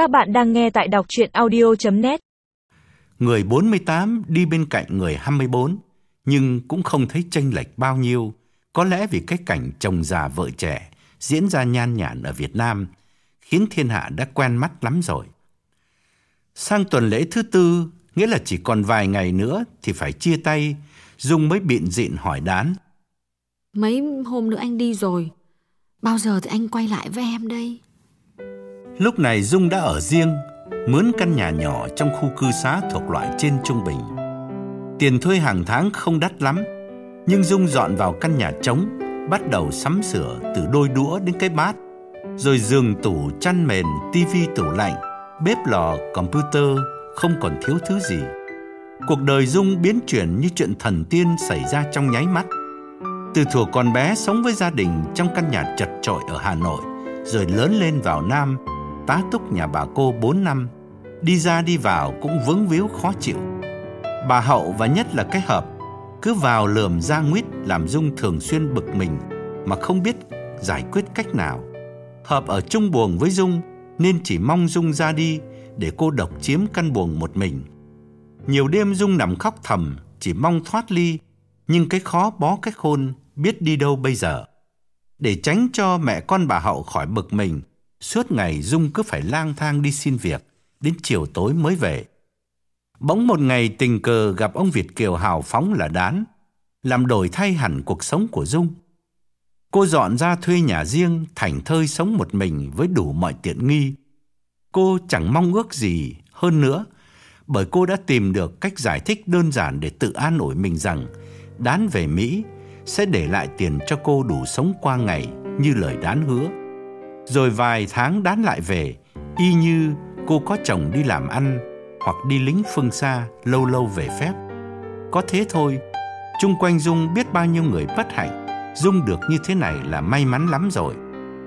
Các bạn đang nghe tại đọc chuyện audio.net Người 48 đi bên cạnh người 24, nhưng cũng không thấy chênh lệch bao nhiêu. Có lẽ vì cái cảnh chồng già vợ trẻ diễn ra nhan nhản ở Việt Nam khiến thiên hạ đã quen mắt lắm rồi. Sang tuần lễ thứ tư, nghĩa là chỉ còn vài ngày nữa thì phải chia tay, Dung mới biện dịn hỏi đán. Mấy hôm nữa anh đi rồi, bao giờ thì anh quay lại với em đây? Lúc này Dung đã ở riêng, mướn căn nhà nhỏ trong khu cư xá thuộc loại trên trung bình. Tiền thuê hàng tháng không đắt lắm, nhưng Dung dọn vào căn nhà trống, bắt đầu sắm sửa từ đôi đũa đến cái bát, rồi giường tủ, chăn mền, tivi tủ lạnh, bếp lò, computer, không còn thiếu thứ gì. Cuộc đời Dung biến chuyển như chuyện thần tiên xảy ra trong nháy mắt. Từ thuở còn bé sống với gia đình trong căn nhà chật chội ở Hà Nội, rồi lớn lên vào Nam, tá túc nhà bà cô 4 năm, đi ra đi vào cũng vướng víu khó chịu. Bà Hậu và nhất là cái hợp, cứ vào lườm ra nguyết làm Dung thường xuyên bực mình mà không biết giải quyết cách nào. Hợp ở chung buồng với Dung nên chỉ mong Dung ra đi để cô độc chiếm căn buồng một mình. Nhiều đêm Dung nằm khóc thầm, chỉ mong thoát ly, nhưng cái khó bó cái khôn biết đi đâu bây giờ. Để tránh cho mẹ con bà Hậu khỏi bực mình, suốt ngày Dung cứ phải lang thang đi xin việc, đến chiều tối mới về. Bỗng một ngày tình cờ gặp ông Việt Kiều hào phóng là đán, làm đổi thay hẳn cuộc sống của Dung. Cô dọn ra thuê nhà riêng, thành thơi sống một mình với đủ mọi tiện nghi. Cô chẳng mong ước gì hơn nữa, bởi cô đã tìm được cách giải thích đơn giản để tự an ủi mình rằng đán về Mỹ sẽ để lại tiền cho cô đủ sống qua ngày như lời đán hứa. Rồi vài tháng đán lại về, y như cô có chồng đi làm ăn hoặc đi lính phương xa lâu lâu về phép. Có thế thôi, chung quanh Dung biết bao nhiêu người bất hạnh, Dung được như thế này là may mắn lắm rồi.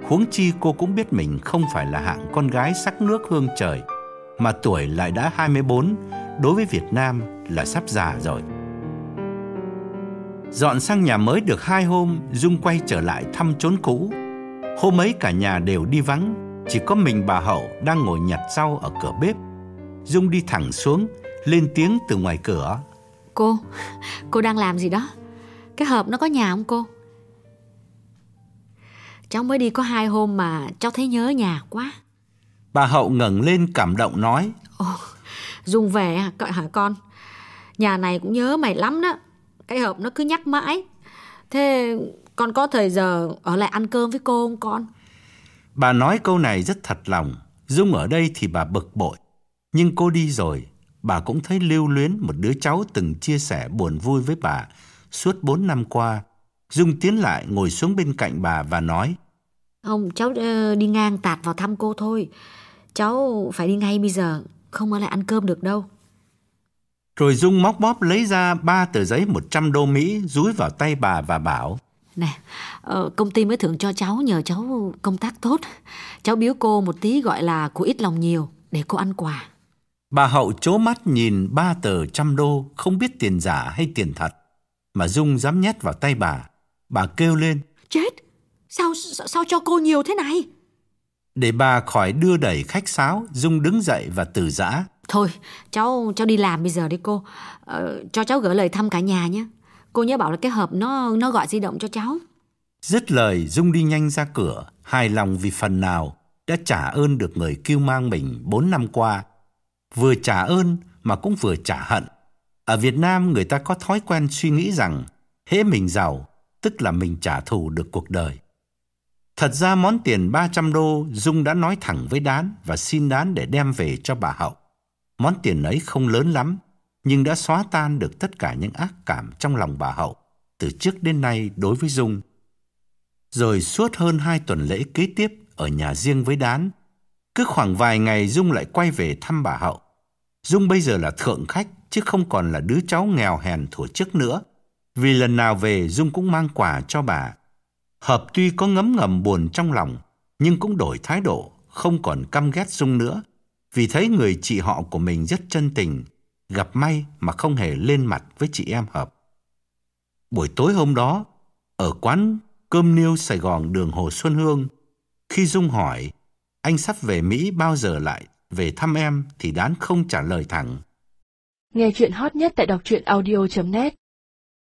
Huống chi cô cũng biết mình không phải là hạng con gái sắc nước hương trời, mà tuổi lại đã 24, đối với Việt Nam là sắp già rồi. Dọn sang nhà mới được hai hôm, Dung quay trở lại thăm chốn cũ. Hôm ấy cả nhà đều đi vắng, chỉ có mình bà Hậu đang ngồi nhặt rau ở cửa bếp. Dung đi thẳng xuống, lên tiếng từ ngoài cửa. Cô, cô đang làm gì đó? Cái hộp nó có nhà không cô? Cháu mới đi có hai hôm mà cháu thấy nhớ nhà quá. Bà Hậu ngẩng lên cảm động nói. Ồ, Dung về hả hả con? Nhà này cũng nhớ mày lắm đó. Cái hộp nó cứ nhắc mãi. Thế con có thời giờ ở lại ăn cơm với cô không con? Bà nói câu này rất thật lòng. Dung ở đây thì bà bực bội. Nhưng cô đi rồi, bà cũng thấy lưu luyến một đứa cháu từng chia sẻ buồn vui với bà suốt 4 năm qua. Dung tiến lại ngồi xuống bên cạnh bà và nói Không, cháu uh, đi ngang tạt vào thăm cô thôi. Cháu phải đi ngay bây giờ, không ở lại ăn cơm được đâu. Rồi Dung móc bóp lấy ra ba tờ giấy 100 đô Mỹ rúi vào tay bà và bảo Nè, ờ, công ty mới thưởng cho cháu nhờ cháu công tác tốt. Cháu biếu cô một tí gọi là của ít lòng nhiều để cô ăn quà. Bà Hậu chố mắt nhìn ba tờ trăm đô không biết tiền giả hay tiền thật. Mà Dung dám nhét vào tay bà. Bà kêu lên. Chết! Sao, sao, sao cho cô nhiều thế này? Để bà khỏi đưa đẩy khách sáo, Dung đứng dậy và từ giã. Thôi, cháu cháu đi làm bây giờ đi cô. Ờ, cho cháu gửi lời thăm cả nhà nhé. Cô nhớ bảo là cái hộp nó nó gọi di động cho cháu. Dứt lời, Dung đi nhanh ra cửa, hài lòng vì phần nào đã trả ơn được người kêu mang mình 4 năm qua. Vừa trả ơn mà cũng vừa trả hận. Ở Việt Nam người ta có thói quen suy nghĩ rằng hễ mình giàu, tức là mình trả thù được cuộc đời. Thật ra món tiền 300 đô Dung đã nói thẳng với Đán và xin Đán để đem về cho bà Hậu. Món tiền ấy không lớn lắm, nhưng đã xóa tan được tất cả những ác cảm trong lòng bà Hậu từ trước đến nay đối với Dung. Rồi suốt hơn hai tuần lễ kế tiếp ở nhà riêng với Đán, cứ khoảng vài ngày Dung lại quay về thăm bà Hậu. Dung bây giờ là thượng khách chứ không còn là đứa cháu nghèo hèn thuở trước nữa. Vì lần nào về Dung cũng mang quà cho bà. Hợp tuy có ngấm ngầm buồn trong lòng, nhưng cũng đổi thái độ, không còn căm ghét Dung nữa. Vì thấy người chị họ của mình rất chân tình, gặp may mà không hề lên mặt với chị em Hợp. Buổi tối hôm đó, ở quán cơm niêu Sài Gòn đường Hồ Xuân Hương, khi Dung hỏi anh sắp về Mỹ bao giờ lại về thăm em thì Đán không trả lời thẳng. Nghe chuyện hot nhất tại đọc truyện audio.net